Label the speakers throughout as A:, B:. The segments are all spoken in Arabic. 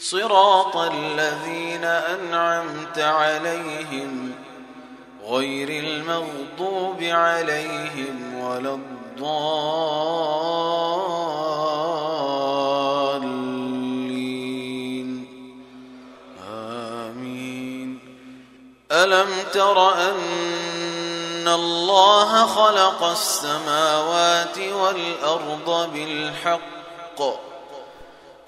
A: صراط الذين أنعمت عليهم غير المغضوب عليهم ولا الضالين. آمين. ألم تر أن الله خلق السماوات والأرض بالحق؟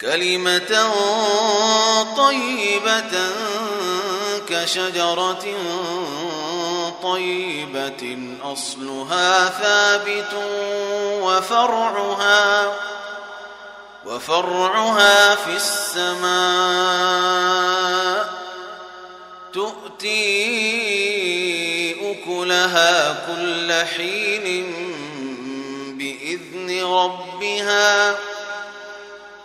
A: كلمة طيبة كشجرة طيبة أصلها ثابت وفرعها وفرعها في السماء. تؤتي أكلها كل حين بإذن ربها.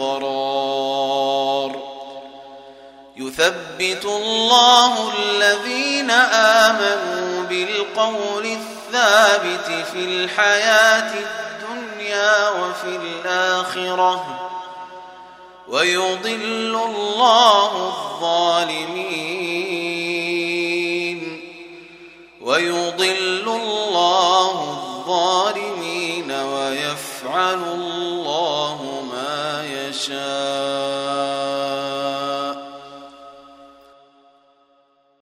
A: قرار. يثبت الله الذين آمنوا بالقول الثابت في الحياة الدنيا وفي الآخرة. ويضل الله الظالمين. ويضل الله الظالمين ويفعل الله يشاء